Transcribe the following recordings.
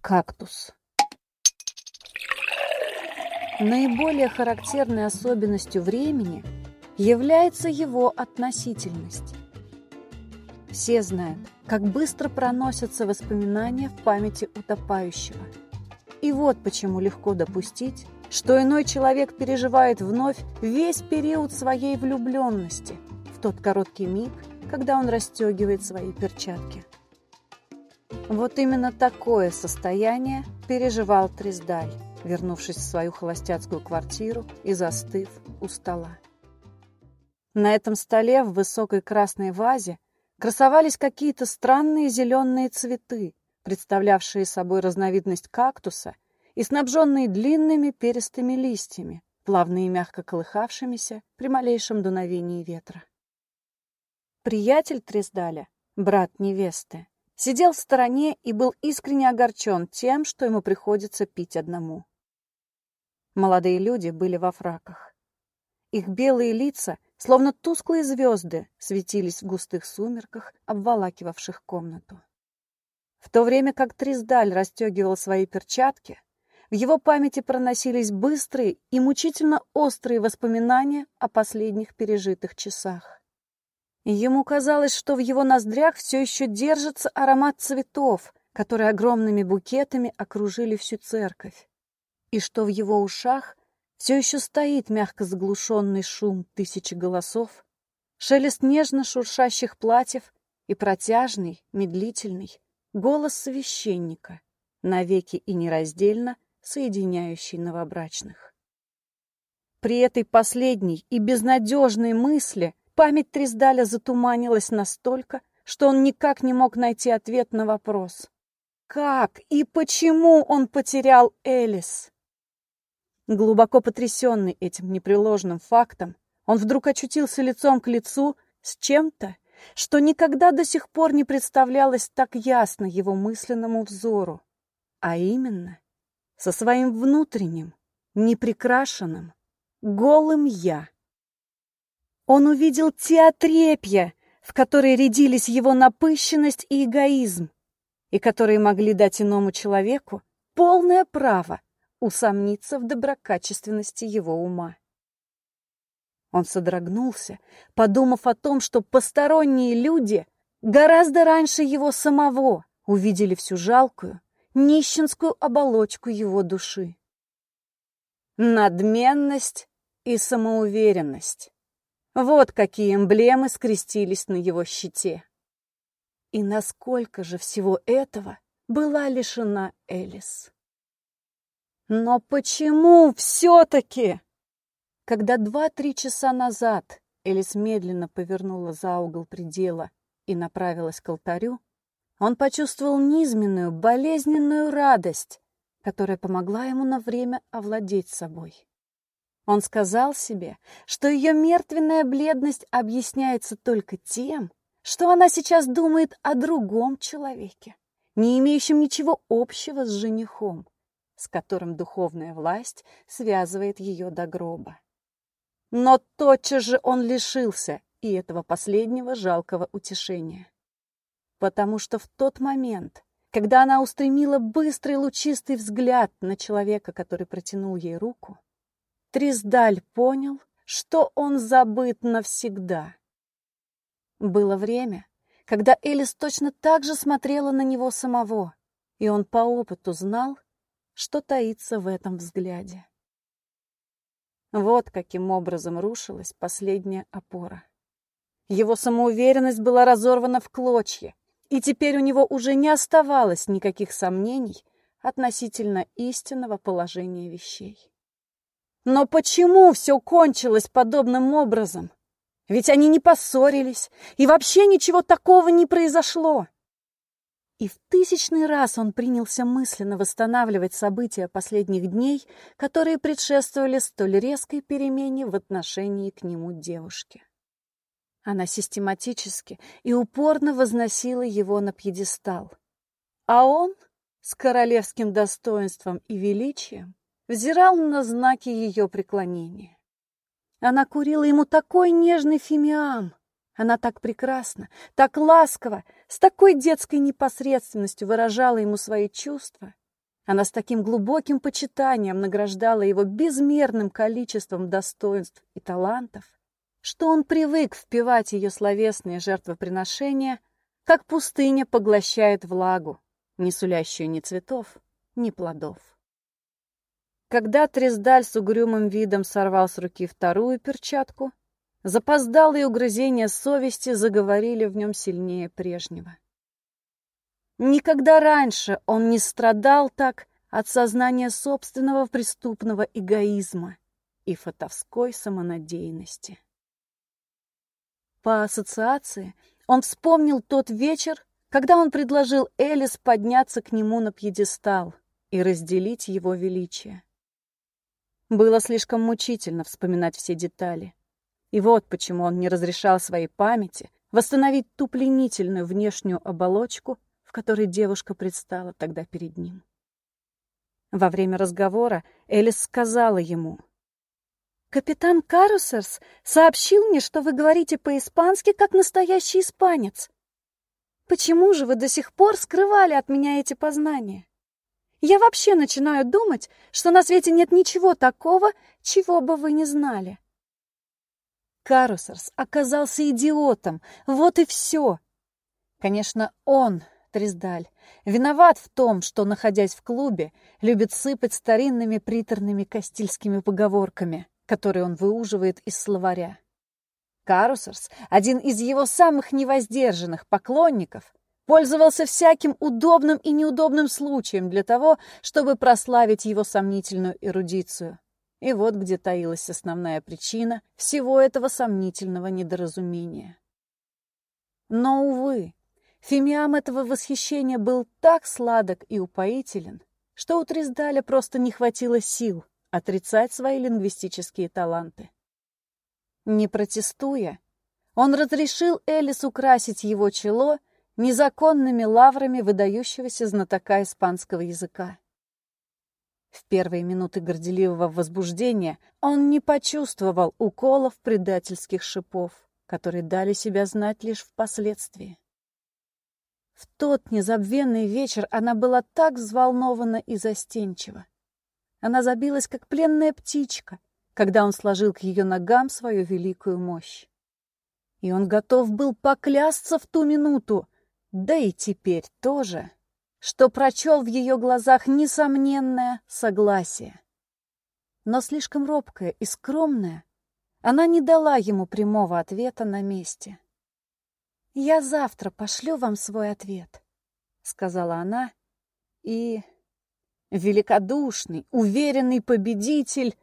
Кактус. Наиболее характерной особенностью времени является его относительность. Все знают, как быстро проносятся воспоминания в памяти утопающего. И вот почему легко допустить, что иной человек переживает вновь весь период своей влюбленности в тот короткий миг, когда он расстегивает свои перчатки. Вот именно такое состояние переживал Триздаль, вернувшись в свою холостяцкую квартиру и застыв у стола. На этом столе в высокой красной вазе красовались какие-то странные зеленые цветы, представлявшие собой разновидность кактуса и снабженные длинными перистыми листьями, плавно и мягко колыхавшимися при малейшем дуновении ветра. Приятель Трездаля, брат невесты, сидел в стороне и был искренне огорчен тем, что ему приходится пить одному. Молодые люди были во фраках. Их белые лица, словно тусклые звезды, светились в густых сумерках, обволакивавших комнату. В то время как Триздаль расстегивал свои перчатки, в его памяти проносились быстрые и мучительно острые воспоминания о последних пережитых часах. Ему казалось, что в его ноздрях все еще держится аромат цветов, которые огромными букетами окружили всю церковь, и что в его ушах все еще стоит мягко заглушенный шум тысячи голосов, шелест нежно шуршащих платьев и протяжный, медлительный голос священника, навеки и нераздельно соединяющий новобрачных. При этой последней и безнадежной мысли Память Триздаля затуманилась настолько, что он никак не мог найти ответ на вопрос. Как и почему он потерял Элис? Глубоко потрясенный этим непреложным фактом, он вдруг очутился лицом к лицу с чем-то, что никогда до сих пор не представлялось так ясно его мысленному взору, а именно со своим внутренним, неприкрашенным, голым «я». Он увидел те в которые рядились его напыщенность и эгоизм, и которые могли дать иному человеку полное право усомниться в доброкачественности его ума. Он содрогнулся, подумав о том, что посторонние люди гораздо раньше его самого увидели всю жалкую, нищенскую оболочку его души. Надменность и самоуверенность. Вот какие эмблемы скрестились на его щите. И насколько же всего этого была лишена Элис. Но почему все-таки? Когда два-три часа назад Элис медленно повернула за угол предела и направилась к алтарю, он почувствовал низменную, болезненную радость, которая помогла ему на время овладеть собой. Он сказал себе, что ее мертвенная бледность объясняется только тем, что она сейчас думает о другом человеке, не имеющем ничего общего с женихом, с которым духовная власть связывает ее до гроба. Но тотчас же он лишился и этого последнего жалкого утешения. Потому что в тот момент, когда она устремила быстрый лучистый взгляд на человека, который протянул ей руку, Триздаль понял, что он забыт навсегда. Было время, когда Элис точно так же смотрела на него самого, и он по опыту знал, что таится в этом взгляде. Вот каким образом рушилась последняя опора. Его самоуверенность была разорвана в клочья, и теперь у него уже не оставалось никаких сомнений относительно истинного положения вещей. Но почему все кончилось подобным образом? Ведь они не поссорились, и вообще ничего такого не произошло. И в тысячный раз он принялся мысленно восстанавливать события последних дней, которые предшествовали столь резкой перемене в отношении к нему девушки. Она систематически и упорно возносила его на пьедестал. А он, с королевским достоинством и величием, взирал на знаки ее преклонения. Она курила ему такой нежный фимиам. Она так прекрасно, так ласково, с такой детской непосредственностью выражала ему свои чувства, Она с таким глубоким почитанием награждала его безмерным количеством достоинств и талантов, что он привык впивать ее словесные жертвоприношения, как пустыня поглощает влагу, не сулящую ни цветов, ни плодов. Когда Трездаль с угрюмым видом сорвал с руки вторую перчатку, запоздалые угрызения совести заговорили в нем сильнее прежнего. Никогда раньше он не страдал так от сознания собственного преступного эгоизма и фатовской самонадеянности. По ассоциации он вспомнил тот вечер, когда он предложил Элис подняться к нему на пьедестал и разделить его величие. Было слишком мучительно вспоминать все детали. И вот почему он не разрешал своей памяти восстановить ту пленительную внешнюю оболочку, в которой девушка предстала тогда перед ним. Во время разговора Элис сказала ему, «Капитан Карусерс сообщил мне, что вы говорите по-испански, как настоящий испанец. Почему же вы до сих пор скрывали от меня эти познания? Я вообще начинаю думать, что на свете нет ничего такого, чего бы вы не знали». Карусерс оказался идиотом, вот и все. Конечно, он Трездаль, виноват в том, что, находясь в клубе, любит сыпать старинными приторными кастильскими поговорками, которые он выуживает из словаря. Карусерс, один из его самых невоздержанных поклонников, пользовался всяким удобным и неудобным случаем для того, чтобы прославить его сомнительную эрудицию. И вот где таилась основная причина всего этого сомнительного недоразумения. Но, увы, Фимиам этого восхищения был так сладок и упоителен, что у Триздаля просто не хватило сил отрицать свои лингвистические таланты. Не протестуя, он разрешил Элис украсить его чело незаконными лаврами выдающегося знатока испанского языка. В первые минуты горделивого возбуждения он не почувствовал уколов предательских шипов, которые дали себя знать лишь впоследствии. В тот незабвенный вечер она была так взволнована и застенчива. Она забилась, как пленная птичка, когда он сложил к ее ногам свою великую мощь. И он готов был поклясться в ту минуту, да и теперь тоже, что прочел в ее глазах несомненное согласие. Но слишком робкая и скромная, она не дала ему прямого ответа на месте. «Я завтра пошлю вам свой ответ», — сказала она, и... Великодушный, уверенный победитель,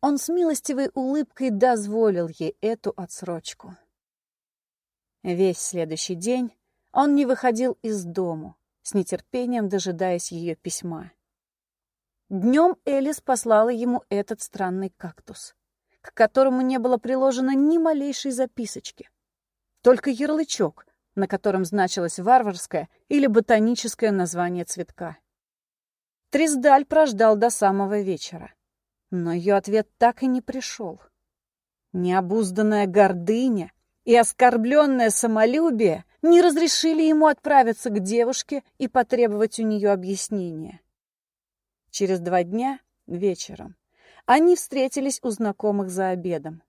он с милостивой улыбкой дозволил ей эту отсрочку. Весь следующий день он не выходил из дому, с нетерпением дожидаясь ее письма. Днем Элис послала ему этот странный кактус, к которому не было приложено ни малейшей записочки только ярлычок, на котором значилось варварское или ботаническое название цветка. Триздаль прождал до самого вечера, но ее ответ так и не пришел. Необузданная гордыня и оскорбленное самолюбие не разрешили ему отправиться к девушке и потребовать у нее объяснения. Через два дня, вечером, они встретились у знакомых за обедом.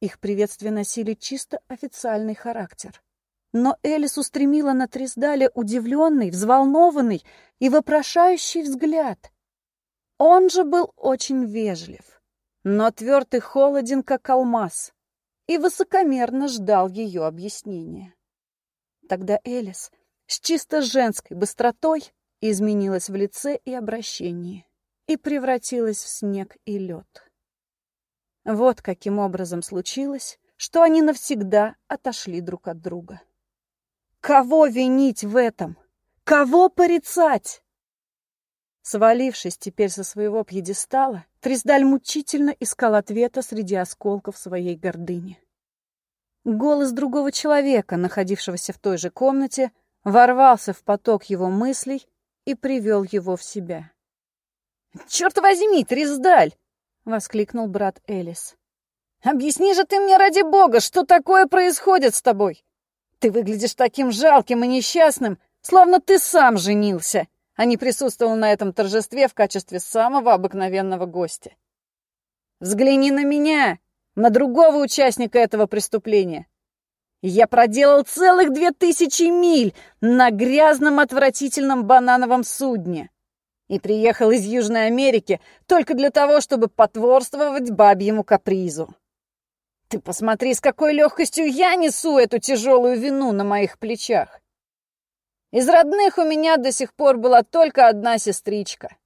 Их приветствия носили чисто официальный характер. Но Элис устремила на Триздаля удивленный, взволнованный и вопрошающий взгляд. Он же был очень вежлив, но тверд и холоден, как алмаз, и высокомерно ждал ее объяснения. Тогда Элис с чисто женской быстротой изменилась в лице и обращении и превратилась в снег и лед. Вот каким образом случилось, что они навсегда отошли друг от друга. Кого винить в этом? Кого порицать? Свалившись теперь со своего пьедестала, Триздаль мучительно искал ответа среди осколков своей гордыни. Голос другого человека, находившегося в той же комнате, ворвался в поток его мыслей и привел его в себя. «Черт возьми, Триздаль! воскликнул брат Элис. «Объясни же ты мне ради бога, что такое происходит с тобой? Ты выглядишь таким жалким и несчастным, словно ты сам женился, а не присутствовал на этом торжестве в качестве самого обыкновенного гостя. Взгляни на меня, на другого участника этого преступления. Я проделал целых две тысячи миль на грязном отвратительном банановом судне и приехал из Южной Америки только для того, чтобы потворствовать бабьему капризу. Ты посмотри, с какой легкостью я несу эту тяжелую вину на моих плечах. Из родных у меня до сих пор была только одна сестричка.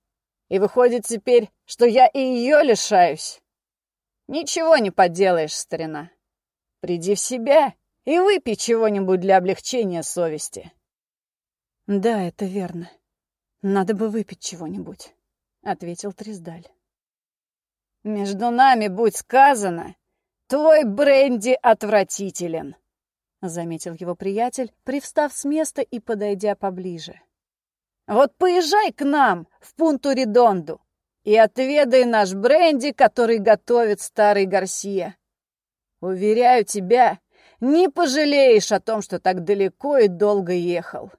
И выходит теперь, что я и ее лишаюсь. Ничего не поделаешь, старина. Приди в себя и выпей чего-нибудь для облегчения совести. Да, это верно. Надо бы выпить чего-нибудь, ответил Триздаль. Между нами будь сказано, твой бренди отвратителен, заметил его приятель, привстав с места и подойдя поближе. Вот поезжай к нам в Пунту-Редонду и отведай наш бренди, который готовит старый Гарсия. Уверяю тебя, не пожалеешь о том, что так далеко и долго ехал.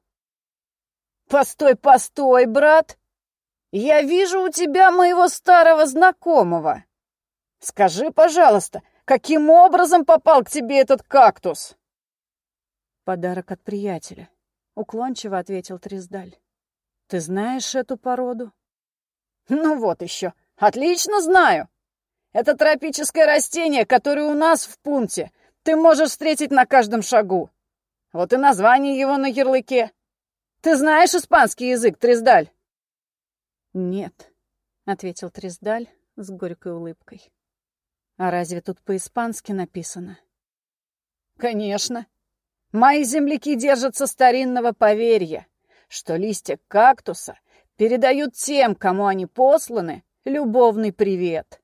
Постой, постой, брат! Я вижу у тебя моего старого знакомого. Скажи, пожалуйста, каким образом попал к тебе этот кактус? Подарок от приятеля, уклончиво ответил Триздаль. Ты знаешь эту породу? Ну вот еще. Отлично знаю. Это тропическое растение, которое у нас в пункте. Ты можешь встретить на каждом шагу. Вот и название его на ярлыке. Ты знаешь испанский язык, Трездаль? Нет, ответил Трездаль с горькой улыбкой. А разве тут по-испански написано? Конечно. Мои земляки держатся старинного поверья, что листья кактуса передают тем, кому они посланы, любовный привет.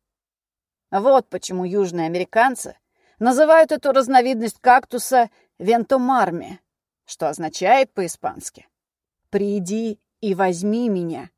Вот почему южные американцы называют эту разновидность кактуса вентомарми, что означает по-испански «приди и возьми меня».